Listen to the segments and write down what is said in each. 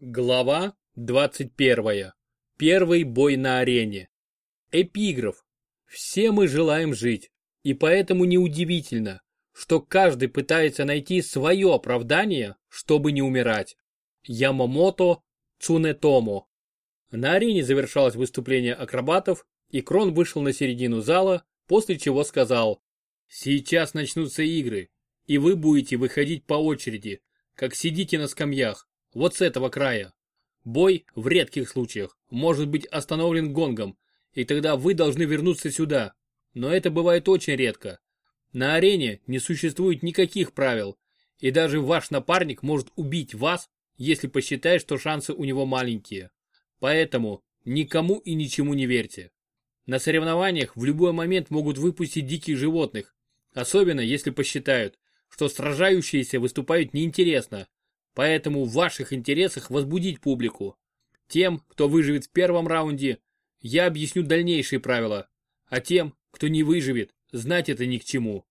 Глава 21. Первый бой на арене. Эпиграф. Все мы желаем жить, и поэтому неудивительно, что каждый пытается найти свое оправдание, чтобы не умирать. Ямамото Цунетомо. На арене завершалось выступление акробатов, и Крон вышел на середину зала, после чего сказал «Сейчас начнутся игры, и вы будете выходить по очереди, как сидите на скамьях вот с этого края. Бой в редких случаях может быть остановлен гонгом, и тогда вы должны вернуться сюда. Но это бывает очень редко. На арене не существует никаких правил, и даже ваш напарник может убить вас, если посчитает, что шансы у него маленькие. Поэтому никому и ничему не верьте. На соревнованиях в любой момент могут выпустить диких животных, особенно если посчитают, что сражающиеся выступают неинтересно, Поэтому в ваших интересах возбудить публику. Тем, кто выживет в первом раунде, я объясню дальнейшие правила. А тем, кто не выживет, знать это ни к чему.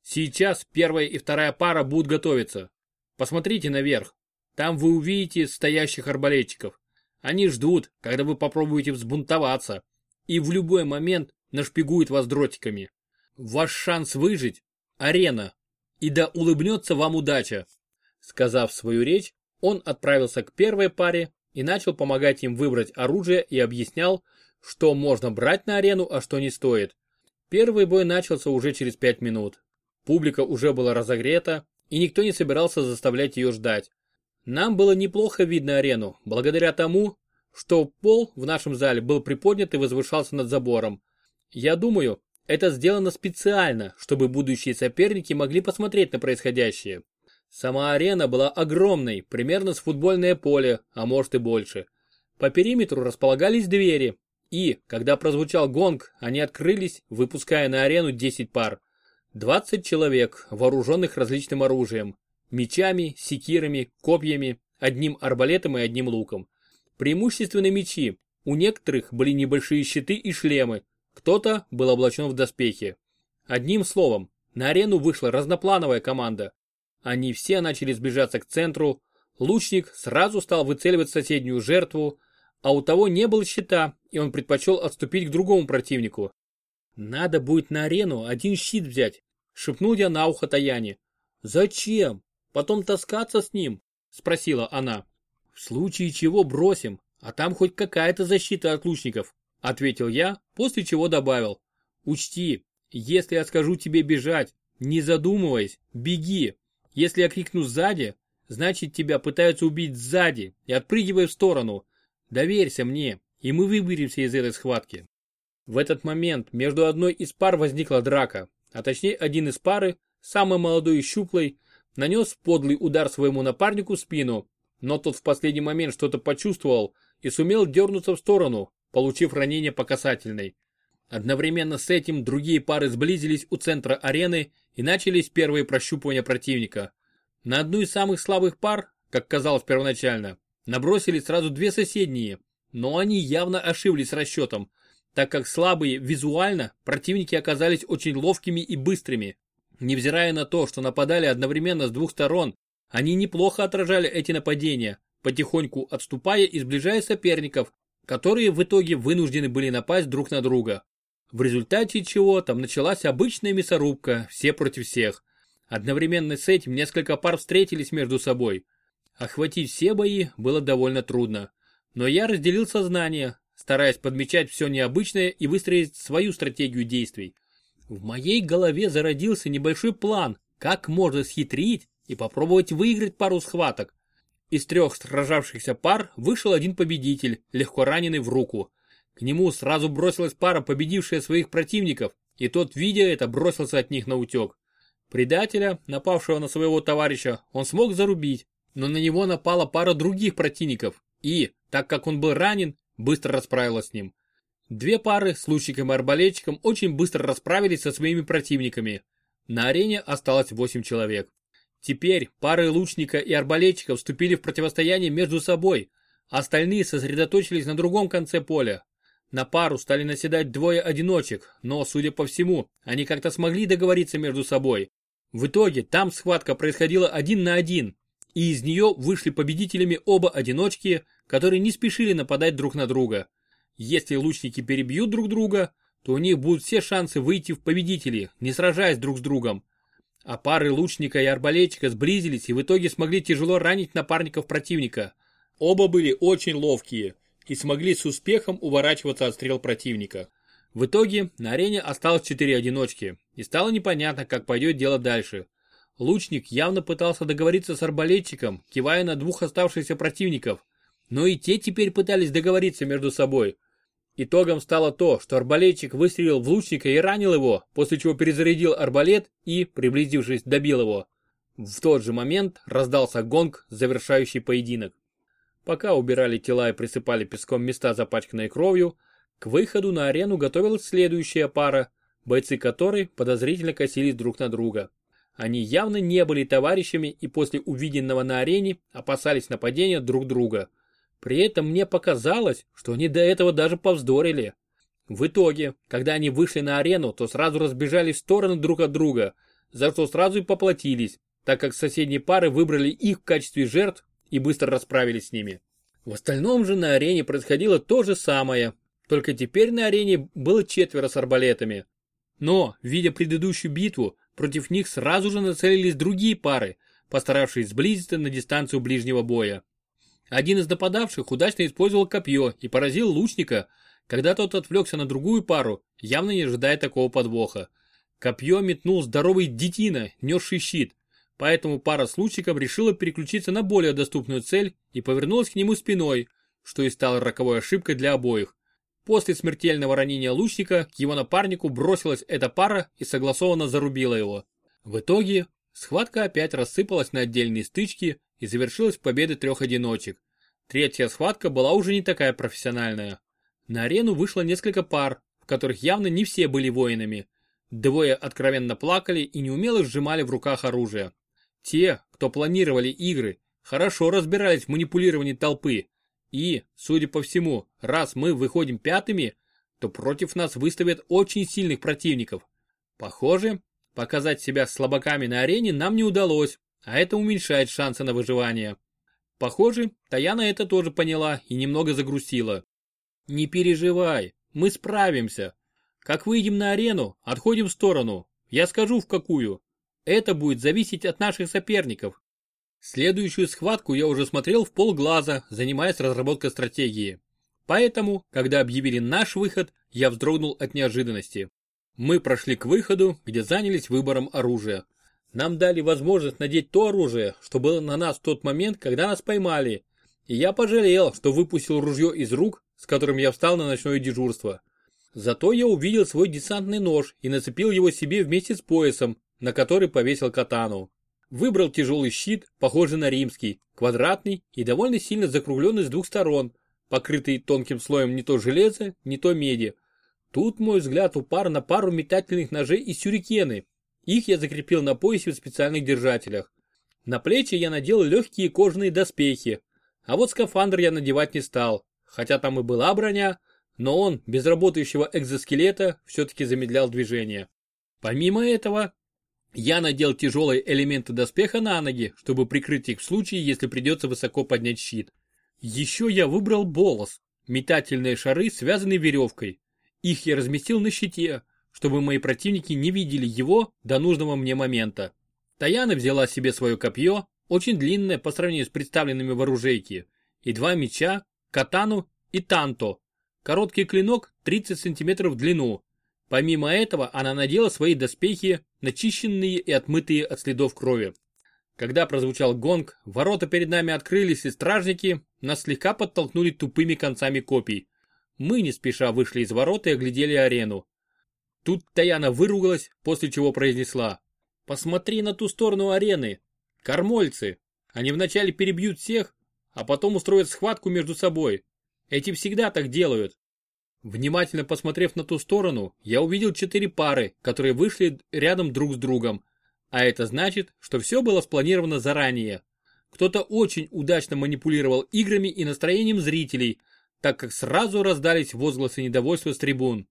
Сейчас первая и вторая пара будут готовиться. Посмотрите наверх. Там вы увидите стоящих арбалетчиков. Они ждут, когда вы попробуете взбунтоваться. И в любой момент нашпигуют вас дротиками. Ваш шанс выжить – арена. И да улыбнется вам удача. Сказав свою речь, он отправился к первой паре и начал помогать им выбрать оружие и объяснял, что можно брать на арену, а что не стоит. Первый бой начался уже через пять минут. Публика уже была разогрета, и никто не собирался заставлять ее ждать. Нам было неплохо видно арену, благодаря тому, что пол в нашем зале был приподнят и возвышался над забором. Я думаю, это сделано специально, чтобы будущие соперники могли посмотреть на происходящее. Сама арена была огромной, примерно с футбольное поле, а может и больше. По периметру располагались двери, и, когда прозвучал гонг, они открылись, выпуская на арену 10 пар. 20 человек, вооруженных различным оружием. Мечами, секирами, копьями, одним арбалетом и одним луком. Преимущественно мечи. У некоторых были небольшие щиты и шлемы. Кто-то был облачен в доспехи. Одним словом, на арену вышла разноплановая команда. Они все начали сближаться к центру, лучник сразу стал выцеливать соседнюю жертву, а у того не было щита, и он предпочел отступить к другому противнику. «Надо будет на арену один щит взять», — шепнул я на ухо Таяне. «Зачем? Потом таскаться с ним?» — спросила она. «В случае чего бросим, а там хоть какая-то защита от лучников», — ответил я, после чего добавил. «Учти, если я скажу тебе бежать, не задумываясь, беги, если я крикну сзади, значит тебя пытаются убить сзади и отпрыгивая в сторону. Доверься мне, и мы выберемся из этой схватки. В этот момент между одной из пар возникла драка, а точнее один из пары, самый молодой и щуплый, нанес подлый удар своему напарнику в спину, но тот в последний момент что-то почувствовал и сумел дернуться в сторону, получив ранение по касательной. Одновременно с этим другие пары сблизились у центра арены и начались первые прощупывания противника. На одну из самых слабых пар, как казалось первоначально, набросили сразу две соседние, но они явно ошиблись с расчетом, так как слабые визуально противники оказались очень ловкими и быстрыми. Невзирая на то, что нападали одновременно с двух сторон, они неплохо отражали эти нападения, потихоньку отступая и сближая соперников, которые в итоге вынуждены были напасть друг на друга. В результате чего там началась обычная мясорубка, все против всех. Одновременно с этим несколько пар встретились между собой. Охватить все бои было довольно трудно. Но я разделил сознание, стараясь подмечать все необычное и выстроить свою стратегию действий. В моей голове зародился небольшой план, как можно схитрить и попробовать выиграть пару схваток. Из трех сражавшихся пар вышел один победитель, легко раненый в руку. К нему сразу бросилась пара, победившая своих противников, и тот, видя это, бросился от них на утек. Предателя, напавшего на своего товарища, он смог зарубить, но на него напала пара других противников, и, так как он был ранен, быстро расправилась с ним. Две пары с лучником и арбалетчиком очень быстро расправились со своими противниками. На арене осталось 8 человек. Теперь пары лучника и арбалетчика вступили в противостояние между собой, остальные сосредоточились на другом конце поля, на пару стали наседать двое одиночек, но, судя по всему, они как-то смогли договориться между собой. В итоге там схватка происходила один на один, и из нее вышли победителями оба одиночки, которые не спешили нападать друг на друга. Если лучники перебьют друг друга, то у них будут все шансы выйти в победители, не сражаясь друг с другом. А пары лучника и арбалетчика сблизились и в итоге смогли тяжело ранить напарников противника. Оба были очень ловкие и смогли с успехом уворачиваться от стрел противника. В итоге на арене осталось четыре одиночки, и стало непонятно, как пойдет дело дальше. Лучник явно пытался договориться с арбалетчиком, кивая на двух оставшихся противников, но и те теперь пытались договориться между собой. Итогом стало то, что арбалетчик выстрелил в лучника и ранил его, после чего перезарядил арбалет и, приблизившись, добил его. В тот же момент раздался гонг, завершающий поединок. Пока убирали тела и присыпали песком места, запачканные кровью, к выходу на арену готовилась следующая пара, бойцы которой подозрительно косились друг на друга. Они явно не были товарищами и после увиденного на арене опасались нападения друг друга. При этом мне показалось, что они до этого даже повздорили. В итоге, когда они вышли на арену, то сразу разбежались в стороны друг от друга, за что сразу и поплатились, так как соседние пары выбрали их в качестве жертв и быстро расправились с ними. В остальном же на арене происходило то же самое, только теперь на арене было четверо с арбалетами. Но, видя предыдущую битву, против них сразу же нацелились другие пары, постаравшись сблизиться на дистанцию ближнего боя. Один из нападавших удачно использовал копье и поразил лучника, когда тот отвлекся на другую пару, явно не ожидая такого подвоха. Копье метнул здоровый детина, несший щит, поэтому пара с лучником решила переключиться на более доступную цель и повернулась к нему спиной, что и стало роковой ошибкой для обоих. После смертельного ранения лучника к его напарнику бросилась эта пара и согласованно зарубила его. В итоге схватка опять рассыпалась на отдельные стычки и завершилась победой трех одиночек. Третья схватка была уже не такая профессиональная. На арену вышло несколько пар, в которых явно не все были воинами. Двое откровенно плакали и неумело сжимали в руках оружие. Те, кто планировали игры, хорошо разбирались в манипулировании толпы. И, судя по всему, раз мы выходим пятыми, то против нас выставят очень сильных противников. Похоже, показать себя слабаками на арене нам не удалось, а это уменьшает шансы на выживание. Похоже, Таяна это тоже поняла и немного загрустила. Не переживай, мы справимся. Как выйдем на арену, отходим в сторону. Я скажу в какую. Это будет зависеть от наших соперников. Следующую схватку я уже смотрел в полглаза, занимаясь разработкой стратегии. Поэтому, когда объявили наш выход, я вздрогнул от неожиданности. Мы прошли к выходу, где занялись выбором оружия. Нам дали возможность надеть то оружие, что было на нас в тот момент, когда нас поймали. И я пожалел, что выпустил ружье из рук, с которым я встал на ночное дежурство. Зато я увидел свой десантный нож и нацепил его себе вместе с поясом, на который повесил катану. Выбрал тяжелый щит, похожий на римский, квадратный и довольно сильно закругленный с двух сторон, покрытый тонким слоем не то железа, не то меди. Тут мой взгляд упар на пару метательных ножей и сюрикены, их я закрепил на поясе в специальных держателях. На плечи я надел легкие кожаные доспехи, а вот скафандр я надевать не стал, хотя там и была броня, но он, без работающего экзоскелета, все-таки замедлял движение. Помимо этого, я надел тяжелые элементы доспеха на ноги, чтобы прикрыть их в случае, если придется высоко поднять щит. Еще я выбрал болос, метательные шары, связанные веревкой. Их я разместил на щите, чтобы мои противники не видели его до нужного мне момента. Таяна взяла себе свое копье, очень длинное по сравнению с представленными в оружейке, и два меча, катану и танто. Короткий клинок 30 см в длину. Помимо этого она надела свои доспехи, начищенные и отмытые от следов крови. Когда прозвучал гонг, ворота перед нами открылись и стражники нас слегка подтолкнули тупыми концами копий. Мы не спеша вышли из ворот и оглядели арену. Тут Таяна выругалась, после чего произнесла. Посмотри на ту сторону арены. Кормольцы. Они вначале перебьют всех, а потом устроят схватку между собой. Эти всегда так делают. Внимательно посмотрев на ту сторону, я увидел четыре пары, которые вышли рядом друг с другом. А это значит, что все было спланировано заранее. Кто-то очень удачно манипулировал играми и настроением зрителей, так как сразу раздались возгласы недовольства с трибун.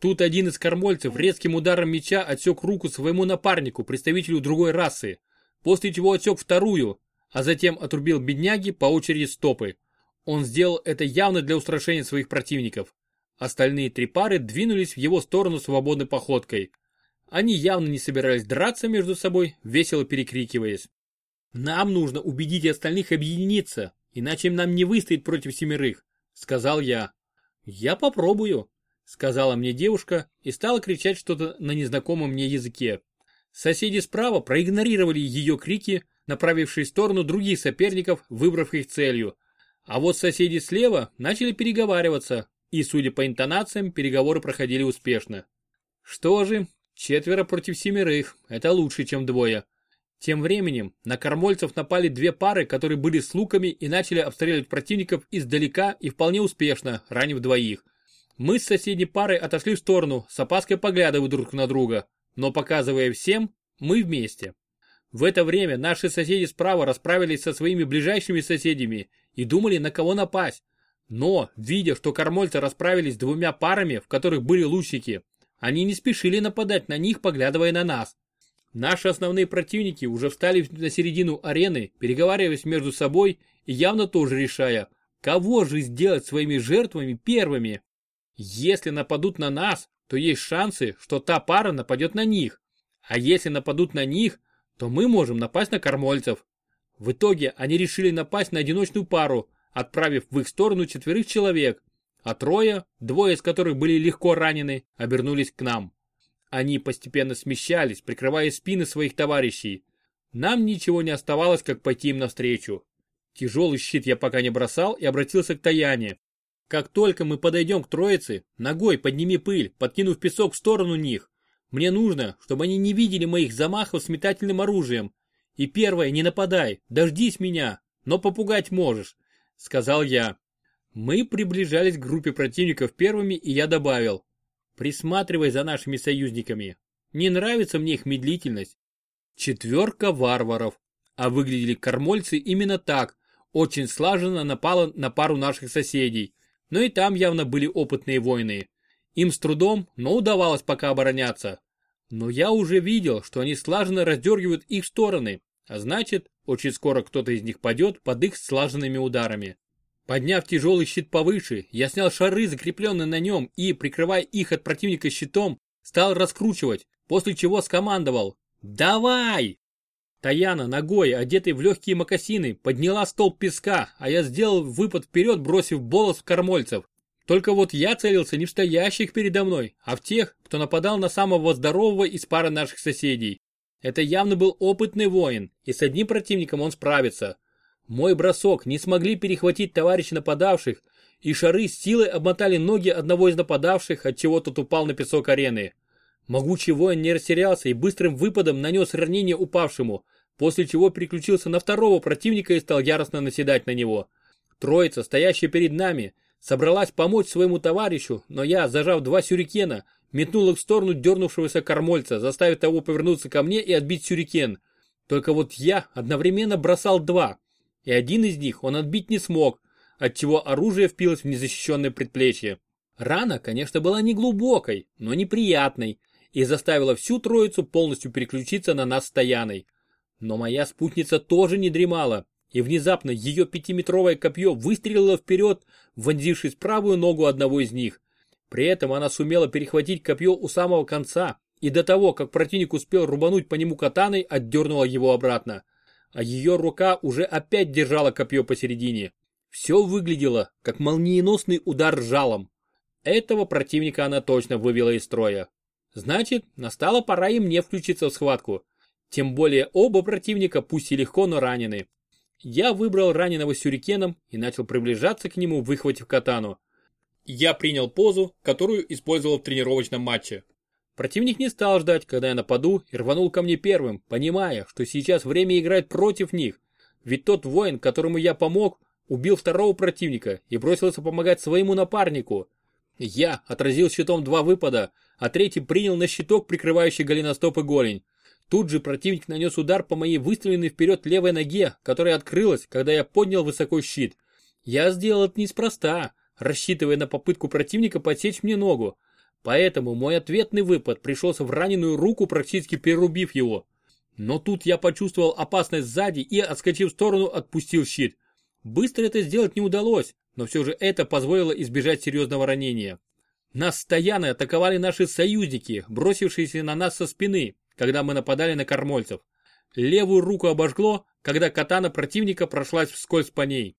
Тут один из кормольцев резким ударом меча отсек руку своему напарнику, представителю другой расы, после чего отсек вторую, а затем отрубил бедняги по очереди стопы. Он сделал это явно для устрашения своих противников. Остальные три пары двинулись в его сторону свободной походкой. Они явно не собирались драться между собой, весело перекрикиваясь. «Нам нужно убедить остальных объединиться, иначе нам не выстоять против семерых», — сказал я. «Я попробую», — сказала мне девушка и стала кричать что-то на незнакомом мне языке. Соседи справа проигнорировали ее крики, направившие в сторону других соперников, выбрав их целью. А вот соседи слева начали переговариваться, и, судя по интонациям, переговоры проходили успешно. Что же, четверо против семерых, это лучше, чем двое. Тем временем на кормольцев напали две пары, которые были с луками и начали обстреливать противников издалека и вполне успешно, ранив двоих. Мы с соседней парой отошли в сторону, с опаской поглядывая друг на друга, но показывая всем, мы вместе. В это время наши соседи справа расправились со своими ближайшими соседями и думали, на кого напасть. Но, видя, что кормольцы расправились двумя парами, в которых были лучники, они не спешили нападать на них, поглядывая на нас. Наши основные противники уже встали на середину арены, переговариваясь между собой и явно тоже решая, кого же сделать своими жертвами первыми. Если нападут на нас, то есть шансы, что та пара нападет на них. А если нападут на них, то мы можем напасть на кормольцев. В итоге они решили напасть на одиночную пару, отправив в их сторону четверых человек, а трое, двое из которых были легко ранены, обернулись к нам. Они постепенно смещались, прикрывая спины своих товарищей. Нам ничего не оставалось, как пойти им навстречу. Тяжелый щит я пока не бросал и обратился к Таяне. Как только мы подойдем к троице, ногой подними пыль, подкинув песок в сторону них. Мне нужно, чтобы они не видели моих замахов с метательным оружием. И первое, не нападай, дождись меня, но попугать можешь, сказал я. Мы приближались к группе противников первыми, и я добавил. Присматривай за нашими союзниками. Не нравится мне их медлительность. Четверка варваров. А выглядели кормольцы именно так. Очень слаженно напала на пару наших соседей. Но и там явно были опытные воины. Им с трудом, но удавалось пока обороняться. Но я уже видел, что они слаженно раздергивают их стороны, а значит, очень скоро кто-то из них падет под их слаженными ударами. Подняв тяжелый щит повыше, я снял шары, закрепленные на нем, и, прикрывая их от противника щитом, стал раскручивать, после чего скомандовал «Давай!». Таяна, ногой, одетый в легкие мокасины, подняла столб песка, а я сделал выпад вперед, бросив болос в кормольцев. Только вот я целился не в стоящих передо мной, а в тех, кто нападал на самого здорового из пары наших соседей. Это явно был опытный воин, и с одним противником он справится. Мой бросок не смогли перехватить товарищи нападавших, и шары с силой обмотали ноги одного из нападавших, отчего тот упал на песок арены. Могучий воин не растерялся и быстрым выпадом нанес ранение упавшему, после чего переключился на второго противника и стал яростно наседать на него. Троица, стоящая перед нами, собралась помочь своему товарищу, но я, зажав два сюрикена, метнул их в сторону дернувшегося кормольца, заставив того повернуться ко мне и отбить сюрикен. Только вот я одновременно бросал два, и один из них он отбить не смог, отчего оружие впилось в незащищенное предплечье. Рана, конечно, была не глубокой, но неприятной, и заставила всю троицу полностью переключиться на нас стояной. Но моя спутница тоже не дремала, и внезапно ее пятиметровое копье выстрелило вперед, вонзившись правую ногу одного из них. При этом она сумела перехватить копье у самого конца, и до того, как противник успел рубануть по нему катаной, отдернула его обратно а ее рука уже опять держала копье посередине. Все выглядело, как молниеносный удар жалом. Этого противника она точно вывела из строя. Значит, настала пора и мне включиться в схватку. Тем более оба противника пусть и легко, но ранены. Я выбрал раненого сюрикеном и начал приближаться к нему, выхватив катану. Я принял позу, которую использовал в тренировочном матче. Противник не стал ждать, когда я нападу, и рванул ко мне первым, понимая, что сейчас время играть против них. Ведь тот воин, которому я помог, убил второго противника и бросился помогать своему напарнику. Я отразил щитом два выпада, а третий принял на щиток, прикрывающий голеностоп и голень. Тут же противник нанес удар по моей выставленной вперед левой ноге, которая открылась, когда я поднял высоко щит. Я сделал это неспроста, рассчитывая на попытку противника подсечь мне ногу. Поэтому мой ответный выпад пришелся в раненую руку, практически перерубив его. Но тут я почувствовал опасность сзади и, отскочив в сторону, отпустил щит. Быстро это сделать не удалось, но все же это позволило избежать серьезного ранения. Нас стоянно атаковали наши союзники, бросившиеся на нас со спины, когда мы нападали на кормольцев. Левую руку обожгло, когда катана противника прошлась вскользь по ней.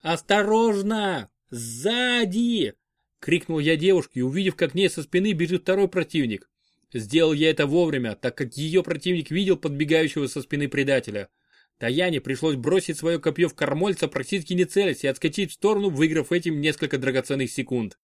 «Осторожно! Сзади!» — крикнул я девушке, увидев, как к ней со спины бежит второй противник. Сделал я это вовремя, так как ее противник видел подбегающего со спины предателя. Таяне пришлось бросить свое копье в кормольца, практически не целясь, и отскочить в сторону, выиграв этим несколько драгоценных секунд.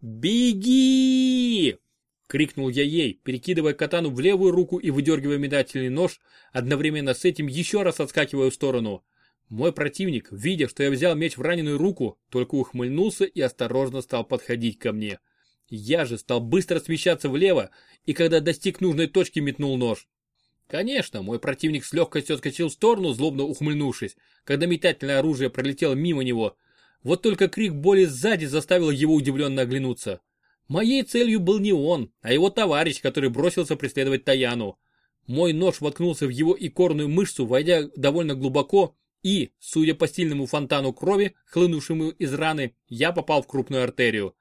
«Беги!» — крикнул я ей, перекидывая катану в левую руку и выдергивая метательный нож, одновременно с этим еще раз отскакивая в сторону. Мой противник, видя, что я взял меч в раненую руку, только ухмыльнулся и осторожно стал подходить ко мне. Я же стал быстро смещаться влево, и когда достиг нужной точки, метнул нож. Конечно, мой противник с легкостью отскочил в сторону, злобно ухмыльнувшись, когда метательное оружие пролетело мимо него. Вот только крик боли сзади заставил его удивленно оглянуться. Моей целью был не он, а его товарищ, который бросился преследовать Таяну. Мой нож воткнулся в его икорную мышцу, войдя довольно глубоко, и, судя по сильному фонтану крови, хлынувшему из раны, я попал в крупную артерию.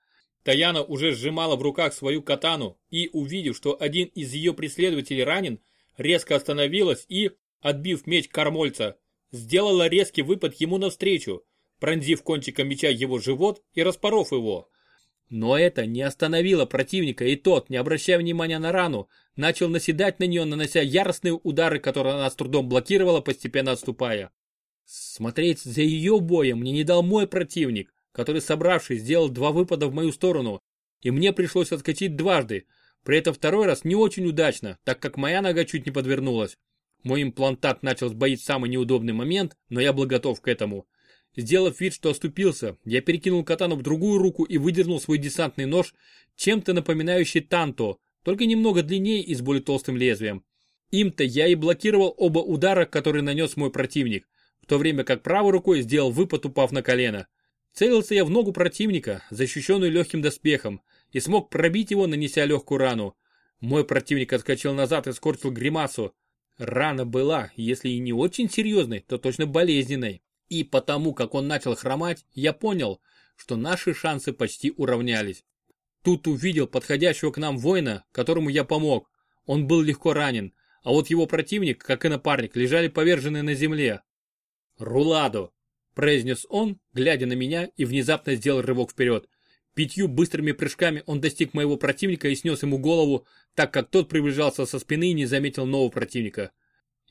Таяна уже сжимала в руках свою катану и, увидев, что один из ее преследователей ранен, резко остановилась и, отбив меч кормольца, сделала резкий выпад ему навстречу, пронзив кончиком меча его живот и распоров его. Но это не остановило противника, и тот, не обращая внимания на рану, начал наседать на нее, нанося яростные удары, которые она с трудом блокировала, постепенно отступая. Смотреть за ее боем мне не дал мой противник, который, собравшись, сделал два выпада в мою сторону, и мне пришлось отскочить дважды, при этом второй раз не очень удачно, так как моя нога чуть не подвернулась. Мой имплантат начал сбоить самый неудобный момент, но я был готов к этому. Сделав вид, что оступился, я перекинул катану в другую руку и выдернул свой десантный нож, чем-то напоминающий танто, только немного длиннее и с более толстым лезвием. Им-то я и блокировал оба удара, которые нанес мой противник, в то время как правой рукой сделал выпад, упав на колено. Целился я в ногу противника, защищенную легким доспехом, и смог пробить его, нанеся легкую рану. Мой противник отскочил назад и скорчил гримасу. Рана была, если и не очень серьезной, то точно болезненной. И потому, как он начал хромать, я понял, что наши шансы почти уравнялись. Тут увидел подходящего к нам воина, которому я помог. Он был легко ранен, а вот его противник, как и напарник, лежали поверженные на земле. «Руладо!» – произнес он, глядя на меня и внезапно сделал рывок вперед. Пятью быстрыми прыжками он достиг моего противника и снес ему голову, так как тот приближался со спины и не заметил нового противника.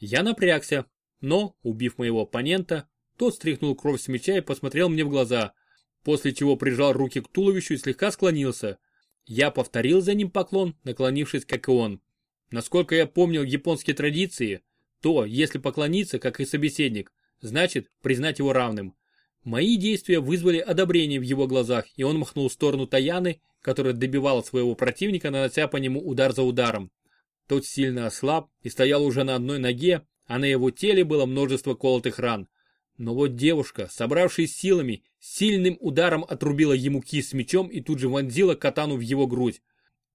Я напрягся, но, убив моего оппонента, тот стряхнул кровь с меча и посмотрел мне в глаза, после чего прижал руки к туловищу и слегка склонился. Я повторил за ним поклон, наклонившись как и он. Насколько я помнил японские традиции, то, если поклониться, как и собеседник, значит признать его равным. Мои действия вызвали одобрение в его глазах, и он махнул в сторону Таяны, которая добивала своего противника, нанося по нему удар за ударом. Тот сильно ослаб и стоял уже на одной ноге, а на его теле было множество колотых ран. Но вот девушка, собравшись силами, сильным ударом отрубила ему кисть с мечом и тут же вонзила катану в его грудь.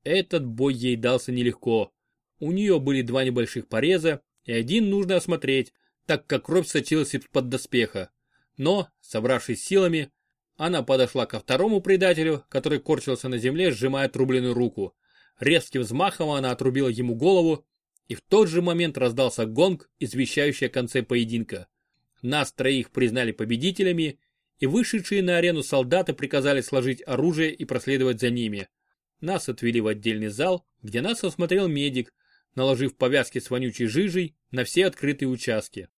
Этот бой ей дался нелегко. У нее были два небольших пореза, и один нужно осмотреть, так как кровь сочилась из-под доспеха. Но, собравшись силами, она подошла ко второму предателю, который корчился на земле, сжимая отрубленную руку. Резким взмахом она отрубила ему голову, и в тот же момент раздался гонг, извещающий о конце поединка. Нас троих признали победителями, и вышедшие на арену солдаты приказали сложить оружие и проследовать за ними. Нас отвели в отдельный зал, где нас осмотрел медик, наложив повязки с вонючей жижей на все открытые участки.